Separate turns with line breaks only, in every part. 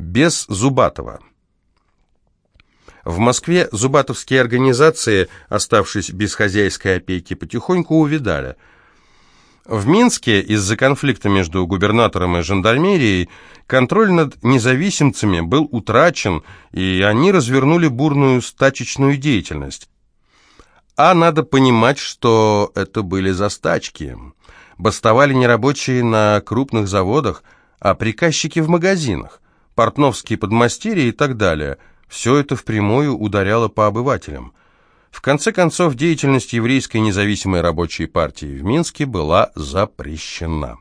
Без Зубатова. В Москве зубатовские организации, оставшись без хозяйской опеки, потихоньку увидали. В Минске из-за конфликта между губернатором и жандармерией контроль над независимцами был утрачен, и они развернули бурную стачечную деятельность. А надо понимать, что это были застачки. Бастовали не рабочие на крупных заводах, а приказчики в магазинах, портновские подмастерья и так далее. Все это впрямую ударяло по обывателям. В конце концов, деятельность еврейской независимой рабочей партии в Минске была запрещена.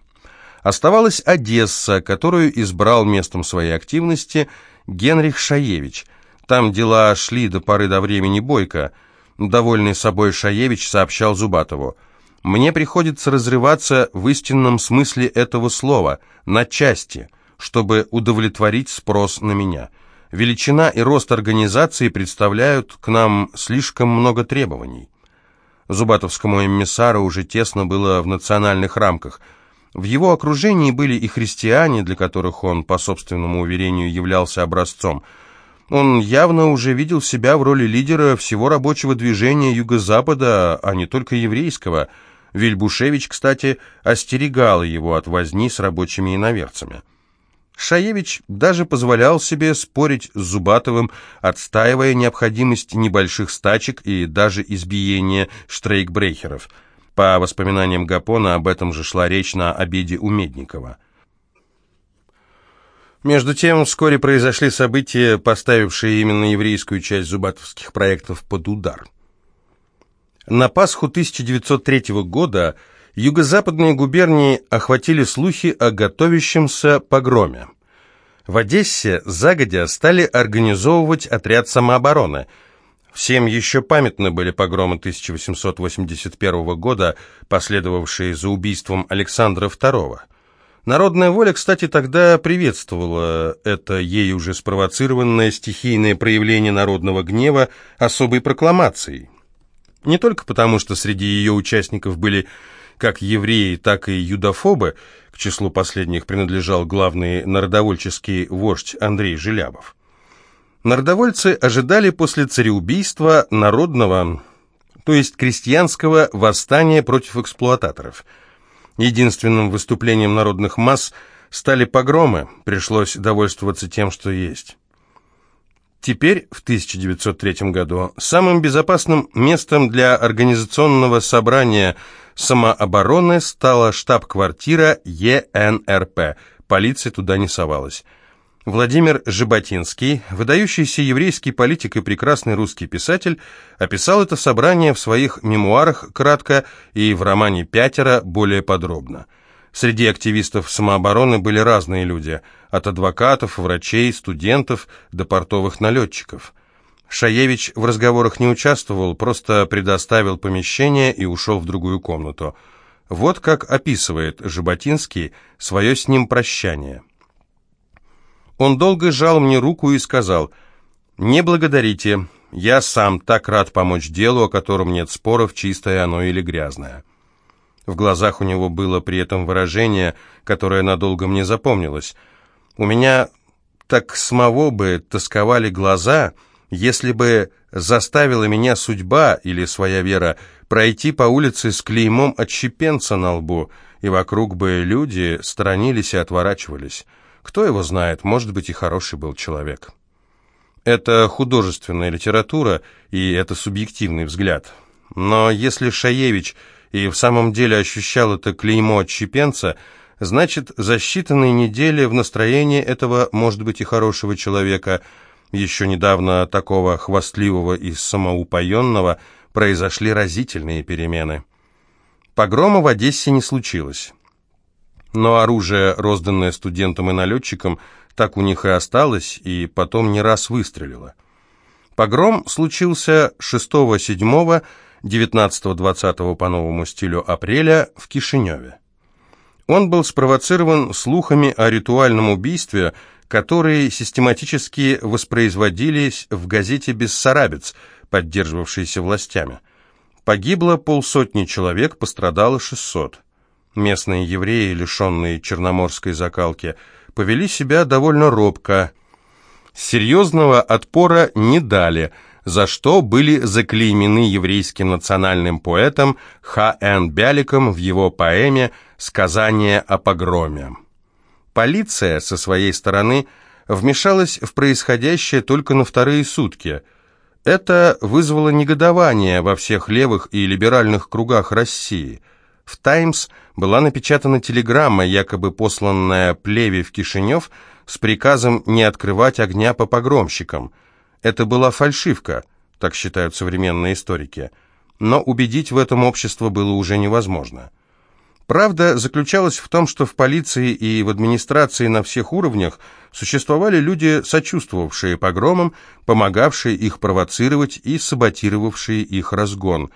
Оставалась Одесса, которую избрал местом своей активности Генрих Шаевич. Там дела шли до поры до времени бойко. Довольный собой Шаевич сообщал Зубатову – мне приходится разрываться в истинном смысле этого слова, на части, чтобы удовлетворить спрос на меня. Величина и рост организации представляют к нам слишком много требований. Зубатовскому эмиссару уже тесно было в национальных рамках. В его окружении были и христиане, для которых он, по собственному уверению, являлся образцом. Он явно уже видел себя в роли лидера всего рабочего движения Юго-Запада, а не только еврейского – Вильбушевич, кстати, остерегал его от возни с рабочими иноверцами. Шаевич даже позволял себе спорить с Зубатовым, отстаивая необходимость небольших стачек и даже избиения штрейкбрейхеров. По воспоминаниям Гапона об этом же шла речь на обеде у Медникова. Между тем, вскоре произошли события, поставившие именно еврейскую часть зубатовских проектов под удар – на Пасху 1903 года юго-западные губернии охватили слухи о готовящемся погроме. В Одессе загодя стали организовывать отряд самообороны. Всем еще памятны были погромы 1881 года, последовавшие за убийством Александра II. Народная воля, кстати, тогда приветствовала это ей уже спровоцированное стихийное проявление народного гнева особой прокламацией. Не только потому, что среди ее участников были как евреи, так и юдофобы, к числу последних принадлежал главный народовольческий вождь Андрей Желябов. Народовольцы ожидали после цареубийства народного, то есть крестьянского восстания против эксплуататоров. Единственным выступлением народных масс стали погромы, пришлось довольствоваться тем, что есть. Теперь, в 1903 году, самым безопасным местом для организационного собрания самообороны стала штаб-квартира ЕНРП. Полиция туда не совалась. Владимир Жеботинский, выдающийся еврейский политик и прекрасный русский писатель, описал это собрание в своих мемуарах кратко и в романе «Пятеро» более подробно – Среди активистов самообороны были разные люди, от адвокатов, врачей, студентов до портовых налетчиков. Шаевич в разговорах не участвовал, просто предоставил помещение и ушел в другую комнату. Вот как описывает Жаботинский свое с ним прощание. Он долго жал мне руку и сказал, «Не благодарите, я сам так рад помочь делу, о котором нет споров, чистое оно или грязное». В глазах у него было при этом выражение, которое надолго мне запомнилось. У меня так самого бы тосковали глаза, если бы заставила меня судьба или своя вера пройти по улице с клеймом отщепенца на лбу, и вокруг бы люди сторонились и отворачивались. Кто его знает, может быть, и хороший был человек. Это художественная литература, и это субъективный взгляд. Но если Шаевич и в самом деле ощущал это клеймо отщепенца, значит, за считанные недели в настроении этого, может быть, и хорошего человека, еще недавно такого хвастливого и самоупоенного, произошли разительные перемены. Погрома в Одессе не случилось. Но оружие, розданное студентам и налетчикам, так у них и осталось, и потом не раз выстрелило. Погром случился 6-7 19-20 по новому стилю апреля в Кишиневе. Он был спровоцирован слухами о ритуальном убийстве, которые систематически воспроизводились в газете «Бессарабец», поддерживавшейся властями. Погибло полсотни человек, пострадало 600. Местные евреи, лишенные черноморской закалки, повели себя довольно робко. Серьезного отпора не дали, за что были заклеймены еврейским национальным поэтом Х. Н. Бяликом в его поэме «Сказание о погроме». Полиция, со своей стороны, вмешалась в происходящее только на вторые сутки. Это вызвало негодование во всех левых и либеральных кругах России. В «Таймс» была напечатана телеграмма, якобы посланная Плеве в Кишинев, с приказом не открывать огня по погромщикам. Это была фальшивка, так считают современные историки. Но убедить в этом общество было уже невозможно. Правда заключалась в том, что в полиции и в администрации на всех уровнях существовали люди, сочувствовавшие погромам, помогавшие их провоцировать и саботировавшие их разгон.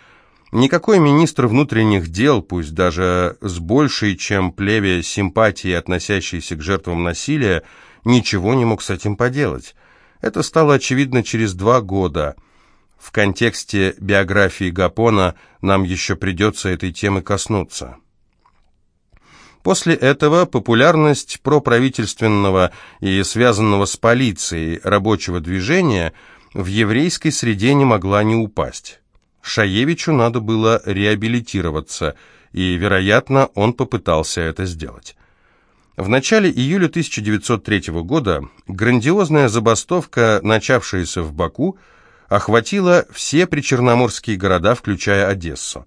Никакой министр внутренних дел, пусть даже с большей, чем плеве симпатии, относящейся к жертвам насилия, ничего не мог с этим поделать. Это стало очевидно через два года. В контексте биографии Гапона нам еще придется этой темы коснуться. После этого популярность проправительственного и связанного с полицией рабочего движения в еврейской среде не могла не упасть. Шаевичу надо было реабилитироваться, и, вероятно, он попытался это сделать. В начале июля 1903 года грандиозная забастовка, начавшаяся в Баку, охватила все причерноморские города, включая Одессу.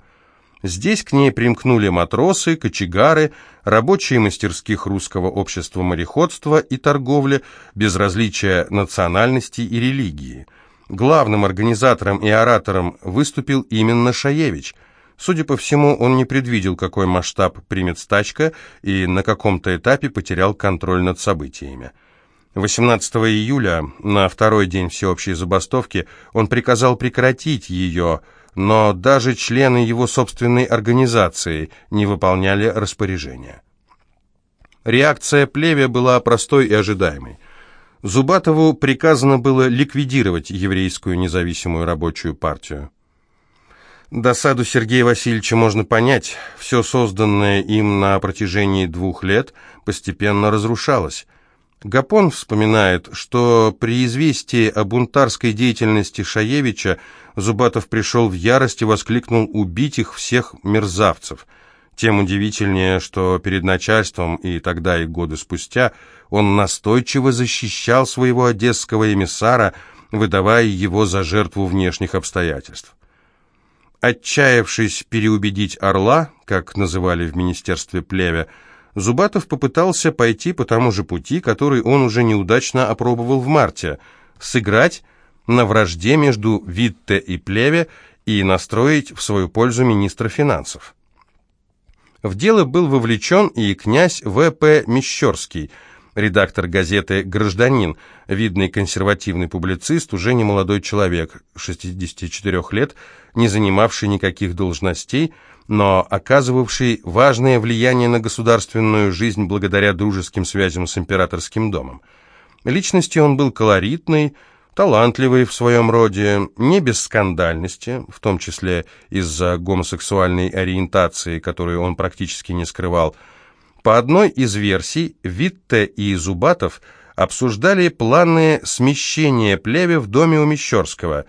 Здесь к ней примкнули матросы, кочегары, рабочие мастерских русского общества мореходства и торговли, без различия национальности и религии. Главным организатором и оратором выступил именно Шаевич. Судя по всему, он не предвидел, какой масштаб примет стачка, и на каком-то этапе потерял контроль над событиями. 18 июля, на второй день всеобщей забастовки, он приказал прекратить ее, но даже члены его собственной организации не выполняли распоряжения. Реакция Плеве была простой и ожидаемой. Зубатову приказано было ликвидировать еврейскую независимую рабочую партию. Досаду Сергея Васильевича можно понять. Все созданное им на протяжении двух лет постепенно разрушалось. Гапон вспоминает, что при известии о бунтарской деятельности Шаевича Зубатов пришел в ярость и воскликнул «убить их всех мерзавцев». Тем удивительнее, что перед начальством и тогда, и годы спустя он настойчиво защищал своего одесского эмиссара, выдавая его за жертву внешних обстоятельств. Отчаявшись переубедить Орла, как называли в министерстве плевя, Зубатов попытался пойти по тому же пути, который он уже неудачно опробовал в марте – сыграть на вражде между Витте и Плеве и настроить в свою пользу министра финансов. В дело был вовлечен и князь В.П. Мещерский, редактор газеты «Гражданин», видный консервативный публицист, уже не молодой человек, 64 лет, не занимавший никаких должностей, но оказывавший важное влияние на государственную жизнь благодаря дружеским связям с императорским домом. Личностью он был колоритный, талантливый в своем роде, не без скандальности, в том числе из-за гомосексуальной ориентации, которую он практически не скрывал. По одной из версий, Витте и Зубатов обсуждали планы смещения плеве в доме у Мещерского.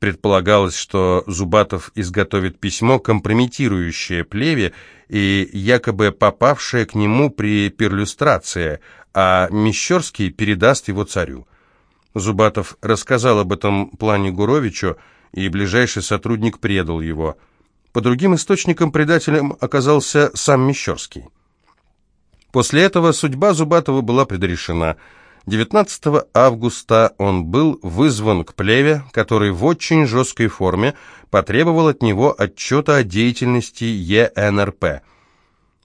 Предполагалось, что Зубатов изготовит письмо, компрометирующее плеве и якобы попавшее к нему при перлюстрации, а Мещерский передаст его царю. Зубатов рассказал об этом плане Гуровичу, и ближайший сотрудник предал его. По другим источникам предателем оказался сам Мещерский. После этого судьба Зубатова была предрешена. 19 августа он был вызван к Плеве, который в очень жесткой форме потребовал от него отчета о деятельности ЕНРП.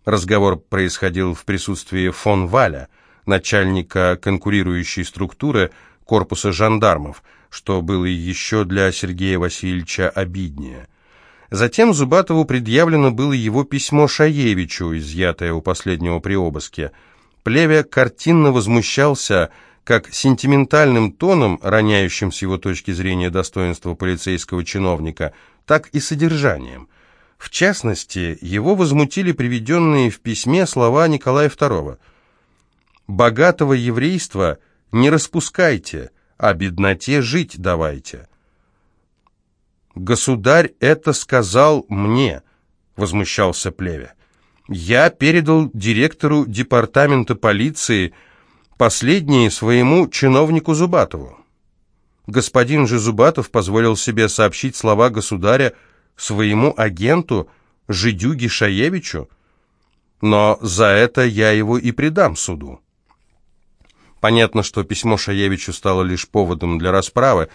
Разговор происходил в присутствии фон Валя, начальника конкурирующей структуры, корпуса жандармов, что было еще для Сергея Васильевича обиднее. Затем Зубатову предъявлено было его письмо Шаевичу, изъятое у последнего при обыске. Плевя картинно возмущался как сентиментальным тоном, роняющим с его точки зрения достоинство полицейского чиновника, так и содержанием. В частности, его возмутили приведенные в письме слова Николая II. «Богатого еврейства – не распускайте, а бедноте жить давайте». «Государь это сказал мне», — возмущался Плеве. «Я передал директору департамента полиции последнее своему чиновнику Зубатову. Господин же Зубатов позволил себе сообщить слова государя своему агенту Жидюге Шаевичу, но за это я его и предам суду». Понятно, что письмо Шаевичу стало лишь поводом для расправы,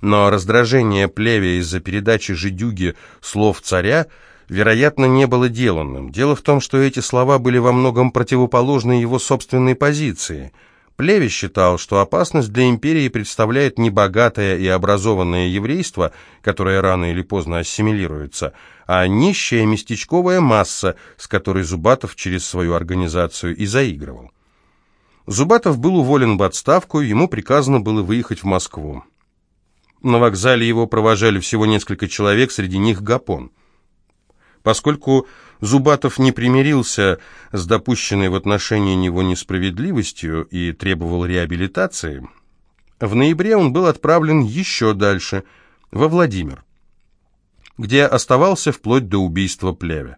но раздражение Плеве из-за передачи Жидюги слов царя, вероятно, не было деланным. Дело в том, что эти слова были во многом противоположны его собственной позиции. Плеве считал, что опасность для империи представляет не богатое и образованное еврейство, которое рано или поздно ассимилируется, а нищая местечковая масса, с которой Зубатов через свою организацию и заигрывал. Зубатов был уволен в отставку, ему приказано было выехать в Москву. На вокзале его провожали всего несколько человек, среди них Гапон. Поскольку Зубатов не примирился с допущенной в отношении него несправедливостью и требовал реабилитации, в ноябре он был отправлен еще дальше, во Владимир, где оставался вплоть до убийства Плеве.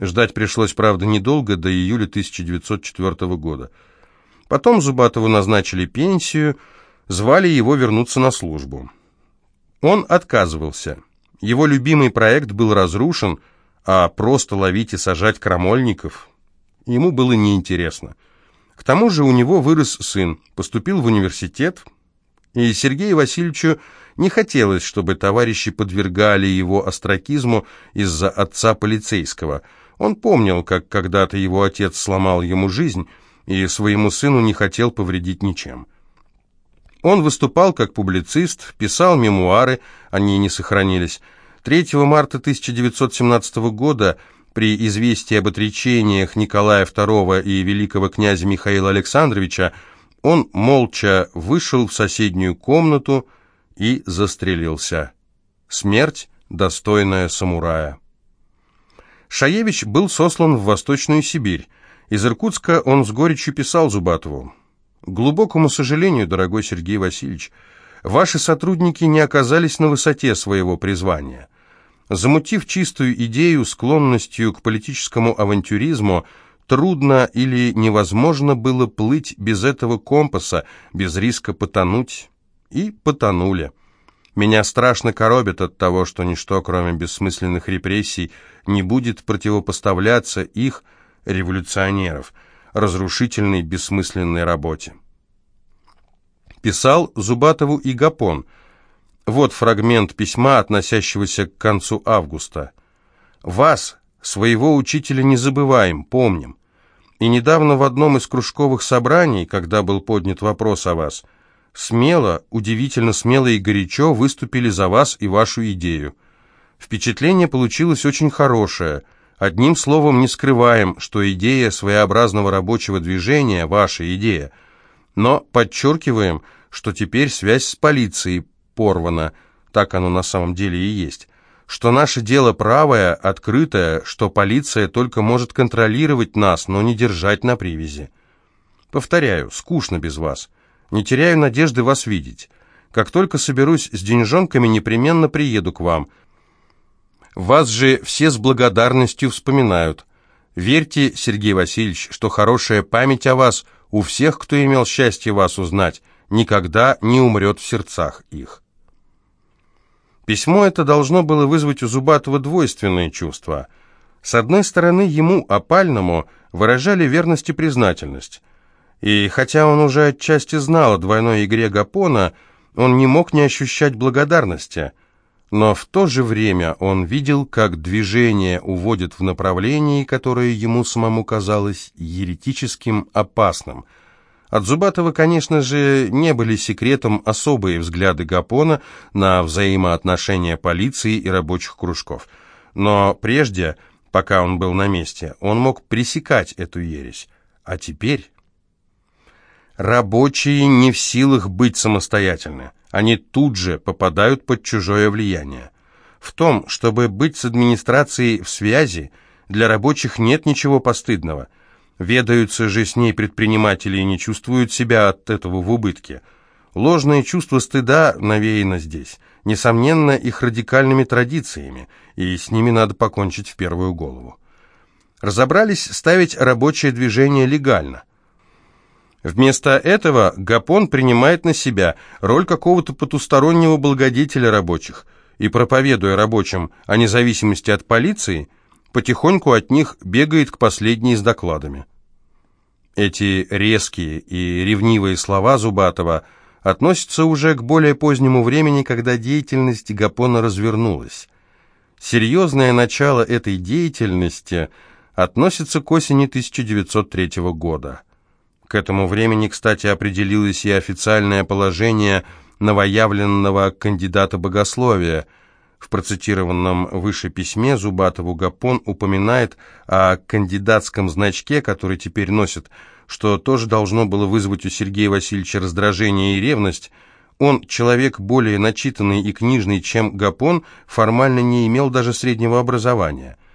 Ждать пришлось, правда, недолго, до июля 1904 года. Потом Зубатову назначили пенсию, звали его вернуться на службу. Он отказывался. Его любимый проект был разрушен, а просто ловить и сажать крамольников ему было неинтересно. К тому же у него вырос сын, поступил в университет, и Сергею Васильевичу не хотелось, чтобы товарищи подвергали его остракизму из-за отца полицейского. Он помнил, как когда-то его отец сломал ему жизнь, и своему сыну не хотел повредить ничем. Он выступал как публицист, писал мемуары, они не сохранились. 3 марта 1917 года при известии об отречениях Николая II и великого князя Михаила Александровича он молча вышел в соседнюю комнату и застрелился. Смерть, достойная самурая. Шаевич был сослан в Восточную Сибирь. Из Иркутска он с горечью писал Зубатову. глубокому сожалению, дорогой Сергей Васильевич, ваши сотрудники не оказались на высоте своего призвания. Замутив чистую идею склонностью к политическому авантюризму, трудно или невозможно было плыть без этого компаса, без риска потонуть. И потонули. Меня страшно коробит от того, что ничто, кроме бессмысленных репрессий, не будет противопоставляться их, революционеров, разрушительной бессмысленной работе. Писал Зубатову и Гапон. Вот фрагмент письма, относящегося к концу августа. «Вас, своего учителя, не забываем, помним. И недавно в одном из кружковых собраний, когда был поднят вопрос о вас, смело, удивительно смело и горячо выступили за вас и вашу идею. Впечатление получилось очень хорошее – Одним словом, не скрываем, что идея своеобразного рабочего движения – ваша идея. Но подчеркиваем, что теперь связь с полицией порвана, так оно на самом деле и есть. Что наше дело правое, открытое, что полиция только может контролировать нас, но не держать на привязи. Повторяю, скучно без вас. Не теряю надежды вас видеть. Как только соберусь с деньжонками, непременно приеду к вам – вас же все с благодарностью вспоминают. Верьте, Сергей Васильевич, что хорошая память о вас у всех, кто имел счастье вас узнать, никогда не умрет в сердцах их. Письмо это должно было вызвать у Зубатова двойственные чувства. С одной стороны, ему, опальному, выражали верность и признательность. И хотя он уже отчасти знал о двойной игре Гапона, он не мог не ощущать благодарности – но в то же время он видел, как движение уводит в направлении, которое ему самому казалось еретическим, опасным. От Зубатова, конечно же, не были секретом особые взгляды Гапона на взаимоотношения полиции и рабочих кружков. Но прежде, пока он был на месте, он мог пресекать эту ересь. А теперь... Рабочие не в силах быть самостоятельны. Они тут же попадают под чужое влияние. В том, чтобы быть с администрацией в связи, для рабочих нет ничего постыдного. Ведаются же с ней предприниматели и не чувствуют себя от этого в убытке. Ложное чувство стыда навеяно здесь, несомненно, их радикальными традициями, и с ними надо покончить в первую голову. Разобрались ставить рабочее движение легально. Вместо этого Гапон принимает на себя роль какого-то потустороннего благодетеля рабочих и, проповедуя рабочим о независимости от полиции, потихоньку от них бегает к последней с докладами. Эти резкие и ревнивые слова Зубатова относятся уже к более позднему времени, когда деятельность Гапона развернулась. Серьезное начало этой деятельности относится к осени 1903 года. К этому времени, кстати, определилось и официальное положение новоявленного кандидата богословия. В процитированном выше письме Зубатову Гапон упоминает о кандидатском значке, который теперь носит, что тоже должно было вызвать у Сергея Васильевича раздражение и ревность. Он, человек более начитанный и книжный, чем Гапон, формально не имел даже среднего образования –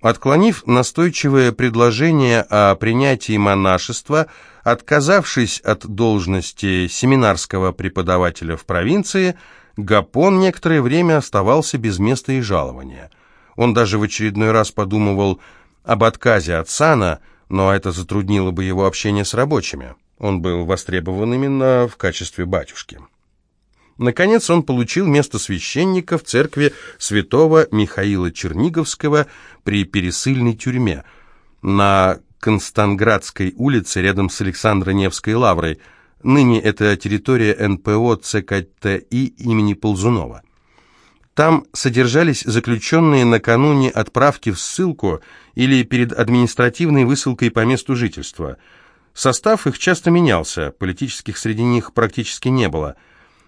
Отклонив настойчивое предложение о принятии монашества, отказавшись от должности семинарского преподавателя в провинции, Гапон некоторое время оставался без места и жалования. Он даже в очередной раз подумывал об отказе от сана, но это затруднило бы его общение с рабочими. Он был востребован именно в качестве батюшки. Наконец он получил место священника в церкви святого Михаила Черниговского при Пересыльной тюрьме на Констанградской улице рядом с Александро-Невской лаврой. Ныне это территория НПО ЦКТИ имени Ползунова. Там содержались заключенные накануне отправки в ссылку или перед административной высылкой по месту жительства. Состав их часто менялся, политических среди них практически не было –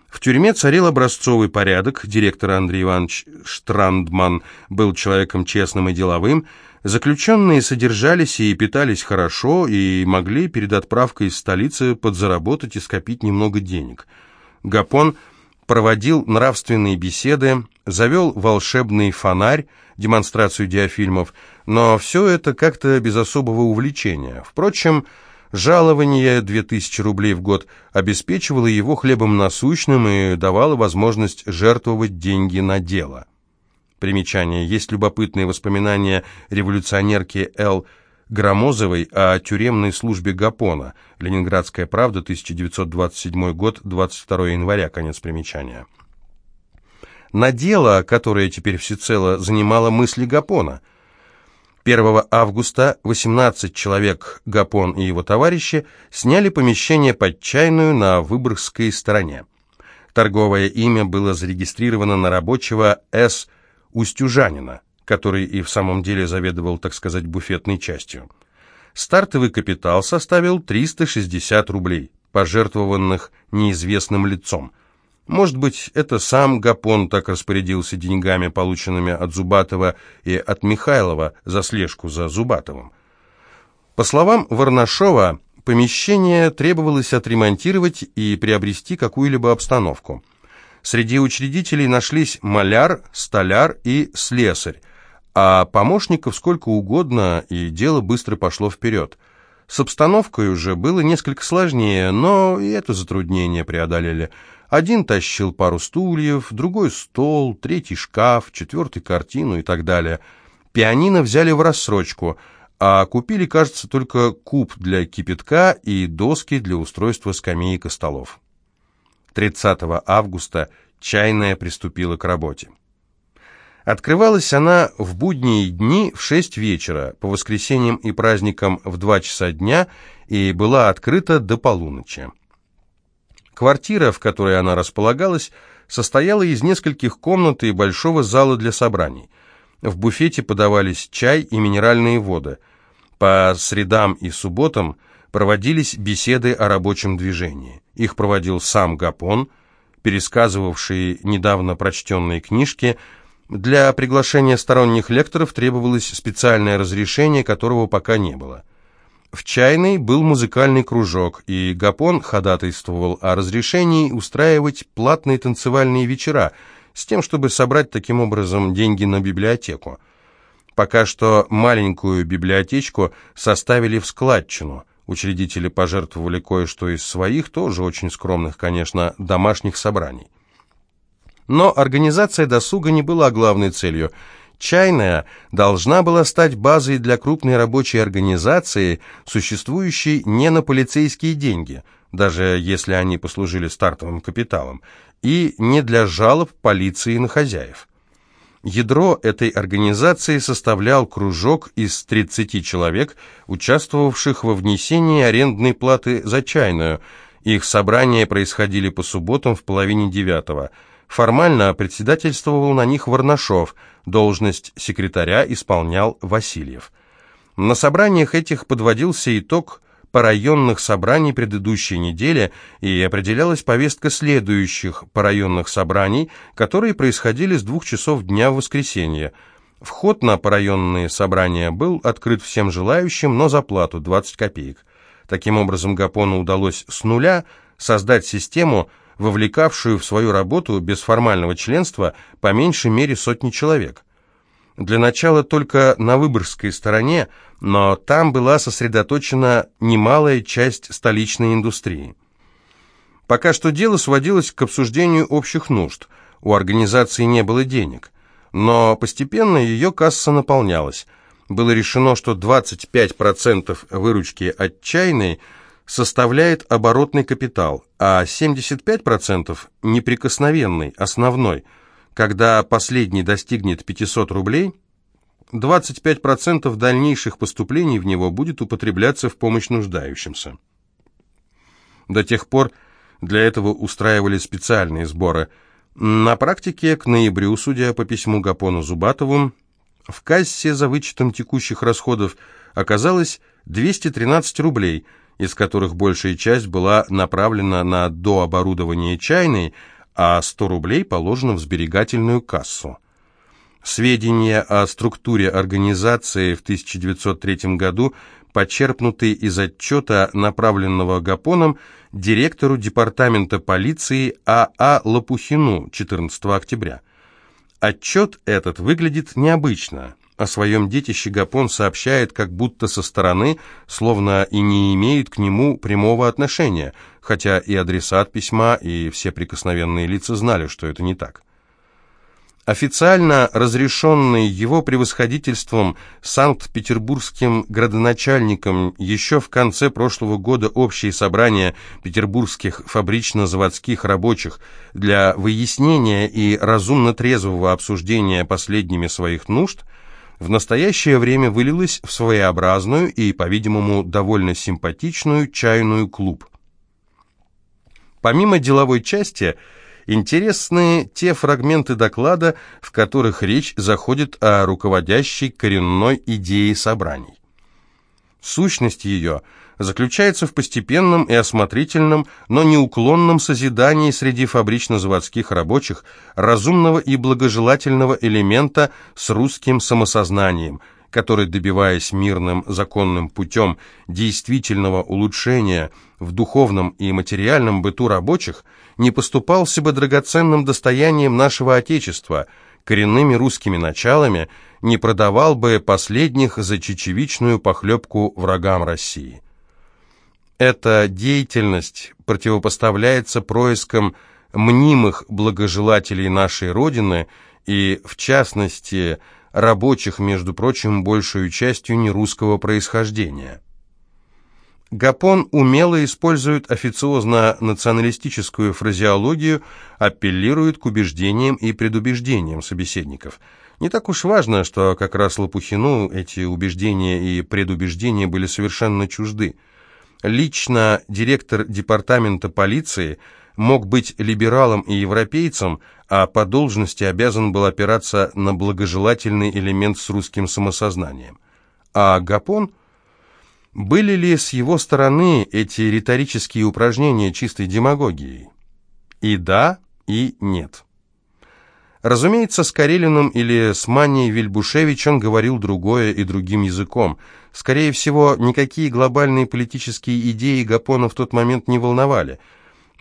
в тюрьме царил образцовый порядок, директор Андрей Иванович Штрандман был человеком честным и деловым, заключенные содержались и питались хорошо и могли перед отправкой из столицы подзаработать и скопить немного денег. Гапон проводил нравственные беседы, завел волшебный фонарь, демонстрацию диафильмов, но все это как-то без особого увлечения. Впрочем, Жалование 2000 рублей в год обеспечивало его хлебом насущным и давало возможность жертвовать деньги на дело. Примечание. Есть любопытные воспоминания революционерки Л. Громозовой о тюремной службе Гапона. Ленинградская правда, 1927 год, 22 января, конец примечания. На дело, которое теперь всецело занимало мысли Гапона – 1 августа 18 человек, Гапон и его товарищи, сняли помещение под чайную на Выборгской стороне. Торговое имя было зарегистрировано на рабочего С. Устюжанина, который и в самом деле заведовал, так сказать, буфетной частью. Стартовый капитал составил 360 рублей, пожертвованных неизвестным лицом – может быть, это сам Гапон так распорядился деньгами, полученными от Зубатова и от Михайлова за слежку за Зубатовым. По словам Варнашова, помещение требовалось отремонтировать и приобрести какую-либо обстановку. Среди учредителей нашлись маляр, столяр и слесарь, а помощников сколько угодно, и дело быстро пошло вперед. С обстановкой уже было несколько сложнее, но и это затруднение преодолели – один тащил пару стульев, другой стол, третий шкаф, четвертый картину и так далее. Пианино взяли в рассрочку, а купили, кажется, только куб для кипятка и доски для устройства скамеек и столов. 30 августа чайная приступила к работе. Открывалась она в будние дни в 6 вечера, по воскресеньям и праздникам в 2 часа дня и была открыта до полуночи. Квартира, в которой она располагалась, состояла из нескольких комнат и большого зала для собраний. В буфете подавались чай и минеральные воды. По средам и субботам проводились беседы о рабочем движении. Их проводил сам Гапон, пересказывавший недавно прочтенные книжки. Для приглашения сторонних лекторов требовалось специальное разрешение, которого пока не было. В чайной был музыкальный кружок, и Гапон ходатайствовал о разрешении устраивать платные танцевальные вечера, с тем, чтобы собрать таким образом деньги на библиотеку. Пока что маленькую библиотечку составили в складчину. Учредители пожертвовали кое-что из своих, тоже очень скромных, конечно, домашних собраний. Но организация досуга не была главной целью. Чайная должна была стать базой для крупной рабочей организации, существующей не на полицейские деньги, даже если они послужили стартовым капиталом, и не для жалоб полиции на хозяев. Ядро этой организации составлял кружок из 30 человек, участвовавших во внесении арендной платы за чайную. Их собрания происходили по субботам в половине девятого – Формально председательствовал на них Варнашов, должность секретаря исполнял Васильев. На собраниях этих подводился итог по районных собраний предыдущей недели и определялась повестка следующих по районных собраний, которые происходили с двух часов дня в воскресенье. Вход на порайонные собрания был открыт всем желающим, но за плату 20 копеек. Таким образом, Гапону удалось с нуля создать систему, вовлекавшую в свою работу без формального членства по меньшей мере сотни человек. Для начала только на Выборгской стороне, но там была сосредоточена немалая часть столичной индустрии. Пока что дело сводилось к обсуждению общих нужд. У организации не было денег. Но постепенно ее касса наполнялась. Было решено, что 25% выручки от чайной – составляет оборотный капитал, а 75% – неприкосновенный, основной. Когда последний достигнет 500 рублей, 25% дальнейших поступлений в него будет употребляться в помощь нуждающимся. До тех пор для этого устраивали специальные сборы. На практике к ноябрю, судя по письму Гапону Зубатову, в кассе за вычетом текущих расходов оказалось 213 рублей – из которых большая часть была направлена на дооборудование чайной, а 100 рублей положено в сберегательную кассу. Сведения о структуре организации в 1903 году почерпнуты из отчета, направленного Гапоном директору департамента полиции А.А. А Лопухину 14 октября. Отчет этот выглядит необычно. О своем детище Гапон сообщает как будто со стороны, словно и не имеет к нему прямого отношения, хотя и адресат письма, и все прикосновенные лица знали, что это не так. Официально разрешенный его превосходительством Санкт-Петербургским градоначальником еще в конце прошлого года общее собрание петербургских фабрично-заводских рабочих для выяснения и разумно трезвого обсуждения последними своих нужд – в настоящее время вылилась в своеобразную и, по-видимому, довольно симпатичную чайную клуб. Помимо деловой части, интересны те фрагменты доклада, в которых речь заходит о руководящей коренной идее собраний. Сущность ее – заключается в постепенном и осмотрительном, но неуклонном созидании среди фабрично-заводских рабочих разумного и благожелательного элемента с русским самосознанием, который, добиваясь мирным законным путем действительного улучшения в духовном и материальном быту рабочих, не поступался бы драгоценным достоянием нашего Отечества, коренными русскими началами, не продавал бы последних за чечевичную похлебку врагам России. Эта деятельность противопоставляется проискам мнимых благожелателей нашей Родины и, в частности, рабочих, между прочим, большую частью нерусского происхождения. Гапон умело использует официозно-националистическую фразеологию, апеллирует к убеждениям и предубеждениям собеседников. Не так уж важно, что как раз Лопухину эти убеждения и предубеждения были совершенно чужды. Лично директор департамента полиции мог быть либералом и европейцем, а по должности обязан был опираться на благожелательный элемент с русским самосознанием. А Гапон? Были ли с его стороны эти риторические упражнения чистой демагогией? И да, и нет. Разумеется, с Карелиным или с Маней Вильбушевич он говорил другое и другим языком. Скорее всего, никакие глобальные политические идеи Гапона в тот момент не волновали.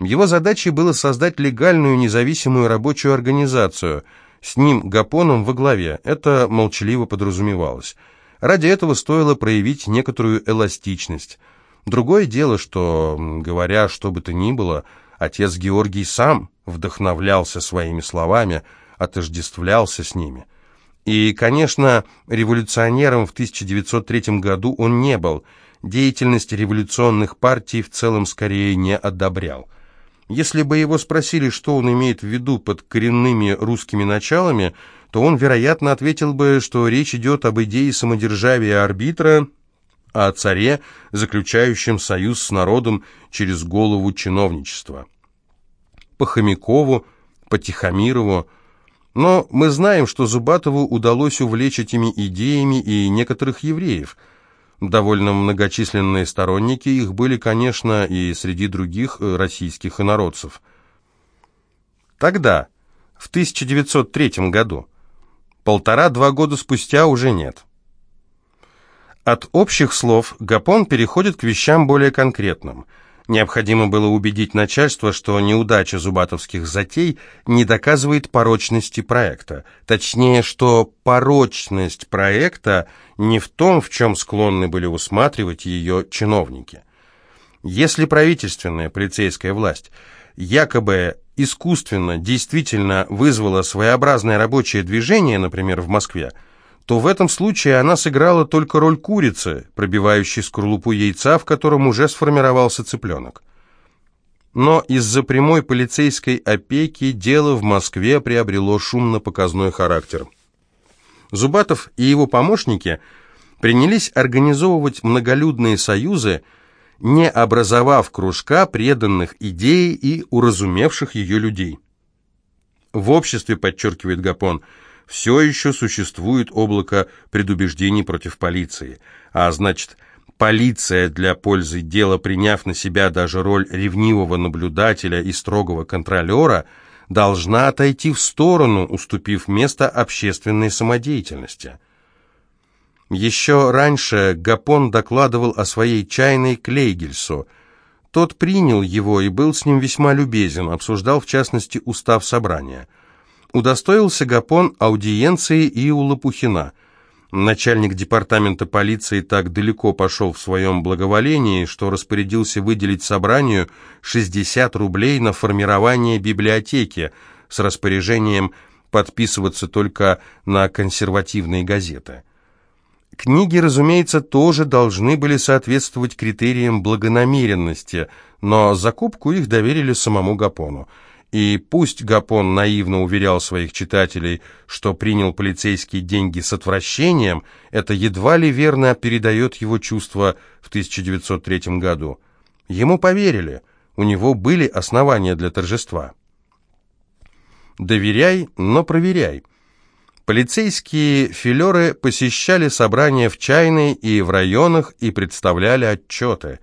Его задачей было создать легальную независимую рабочую организацию. с ним Гапоном во главе. Это молчаливо подразумевалось. Ради этого стоило проявить некоторую эластичность. Другое дело, что, говоря что бы то ни было, отец Георгий сам вдохновлялся своими словами, отождествлялся с ними. И, конечно, революционером в 1903 году он не был, деятельность революционных партий в целом скорее не одобрял. Если бы его спросили, что он имеет в виду под коренными русскими началами, то он, вероятно, ответил бы, что речь идет об идее самодержавия арбитра, а о царе, заключающем союз с народом через голову чиновничества. По Хомякову, по Тихомирову, но мы знаем, что Зубатову удалось увлечь этими идеями и некоторых евреев. Довольно многочисленные сторонники их были, конечно, и среди других э, российских инородцев. Тогда, в 1903 году, полтора-два года спустя уже нет. От общих слов Гапон переходит к вещам более конкретным. Необходимо было убедить начальство, что неудача зубатовских затей не доказывает порочности проекта. Точнее, что порочность проекта не в том, в чем склонны были усматривать ее чиновники. Если правительственная полицейская власть якобы искусственно, действительно вызвала своеобразное рабочее движение, например, в Москве, то в этом случае она сыграла только роль курицы, пробивающей скорлупу яйца, в котором уже сформировался цыпленок. Но из-за прямой полицейской опеки дело в Москве приобрело шумно-показной характер. Зубатов и его помощники принялись организовывать многолюдные союзы, не образовав кружка преданных идее и уразумевших ее людей. В обществе, подчеркивает Гапон, все еще существует облако предубеждений против полиции, а значит, полиция для пользы дела, приняв на себя даже роль ревнивого наблюдателя и строгого контролера, должна отойти в сторону, уступив место общественной самодеятельности. Еще раньше Гапон докладывал о своей чайной Клейгельсу. Тот принял его и был с ним весьма любезен, обсуждал в частности устав собрания – удостоился Гапон аудиенции и у Лопухина. Начальник департамента полиции так далеко пошел в своем благоволении, что распорядился выделить собранию 60 рублей на формирование библиотеки с распоряжением подписываться только на консервативные газеты. Книги, разумеется, тоже должны были соответствовать критериям благонамеренности, но закупку их доверили самому Гапону. И пусть Гапон наивно уверял своих читателей, что принял полицейские деньги с отвращением, это едва ли верно передает его чувства в 1903 году. Ему поверили, у него были основания для торжества. Доверяй, но проверяй. Полицейские филеры посещали собрания в чайной и в районах и представляли отчеты.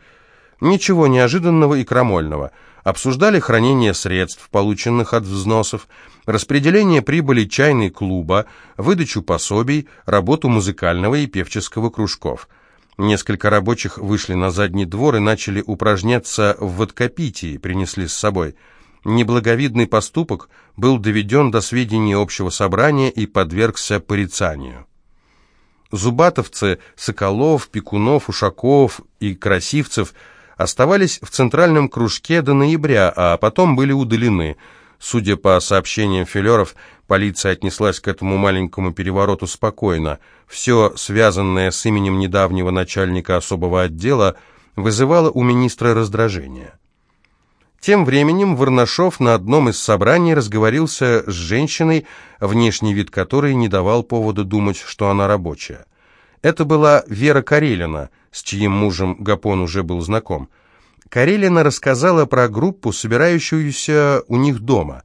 Ничего неожиданного и крамольного – обсуждали хранение средств, полученных от взносов, распределение прибыли чайной клуба, выдачу пособий, работу музыкального и певческого кружков. Несколько рабочих вышли на задний двор и начали упражняться в водкопитии, принесли с собой. Неблаговидный поступок был доведен до сведения общего собрания и подвергся порицанию. Зубатовцы, Соколов, Пекунов, Ушаков и Красивцев – оставались в центральном кружке до ноября, а потом были удалены. Судя по сообщениям филеров, полиция отнеслась к этому маленькому перевороту спокойно. Все, связанное с именем недавнего начальника особого отдела, вызывало у министра раздражение. Тем временем Варнашов на одном из собраний разговорился с женщиной, внешний вид которой не давал повода думать, что она рабочая. Это была Вера Карелина, с чьим мужем Гапон уже был знаком. Карелина рассказала про группу, собирающуюся у них дома.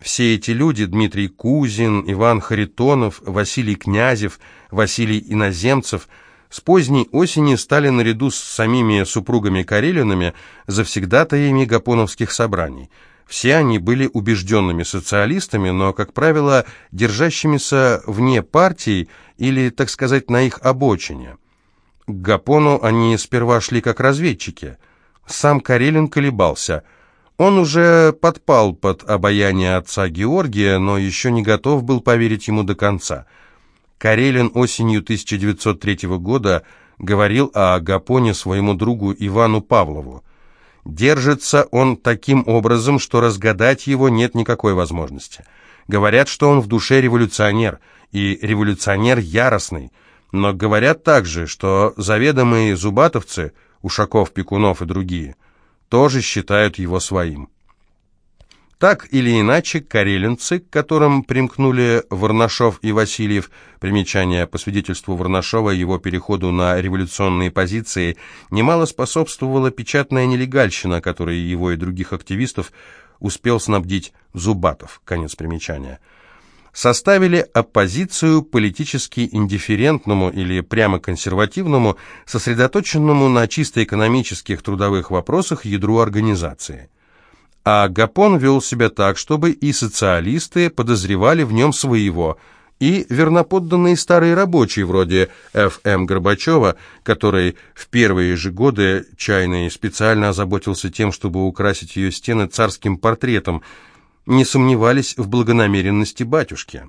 Все эти люди, Дмитрий Кузин, Иван Харитонов, Василий Князев, Василий Иноземцев, с поздней осени стали наряду с самими супругами Карелинами завсегдатаями гапоновских собраний – все они были убежденными социалистами, но, как правило, держащимися вне партий или, так сказать, на их обочине. К Гапону они сперва шли как разведчики. Сам Карелин колебался. Он уже подпал под обаяние отца Георгия, но еще не готов был поверить ему до конца. Карелин осенью 1903 года говорил о Гапоне своему другу Ивану Павлову. Держится он таким образом, что разгадать его нет никакой возможности. Говорят, что он в душе революционер, и революционер яростный, но говорят также, что заведомые зубатовцы, Ушаков, Пекунов и другие, тоже считают его своим. Так или иначе, карелинцы, к которым примкнули Варнашов и Васильев, примечание по свидетельству Варнашова его переходу на революционные позиции, немало способствовала печатная нелегальщина, которой его и других активистов успел снабдить Зубатов, конец примечания, составили оппозицию политически индифферентному или прямо консервативному, сосредоточенному на чисто экономических трудовых вопросах ядру организации – а Гапон вел себя так, чтобы и социалисты подозревали в нем своего, и верноподданные старые рабочие, вроде Ф.М. Горбачева, который в первые же годы чайно и специально озаботился тем, чтобы украсить ее стены царским портретом, не сомневались в благонамеренности батюшки.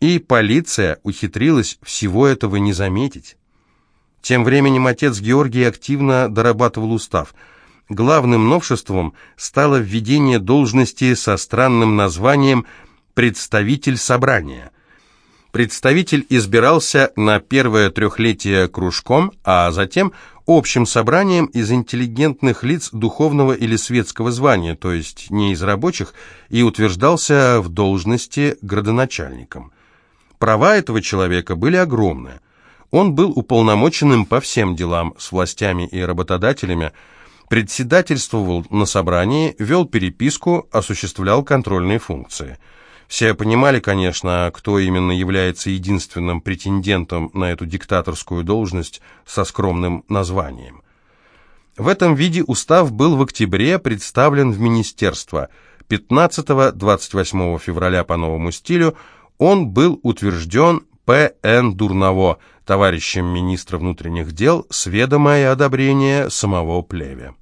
И полиция ухитрилась всего этого не заметить. Тем временем отец Георгий активно дорабатывал устав – Главным новшеством стало введение должности со странным названием «представитель собрания». Представитель избирался на первое трехлетие кружком, а затем общим собранием из интеллигентных лиц духовного или светского звания, то есть не из рабочих, и утверждался в должности градоначальником. Права этого человека были огромны. Он был уполномоченным по всем делам с властями и работодателями, председательствовал на собрании, вел переписку, осуществлял контрольные функции. Все понимали, конечно, кто именно является единственным претендентом на эту диктаторскую должность со скромным названием. В этом виде устав был в октябре представлен в министерство. 15-28 февраля по новому стилю он был утвержден П.Н. Дурново, товарищем министра внутренних дел, с ведома и одобрения самого Плеве.